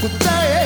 答え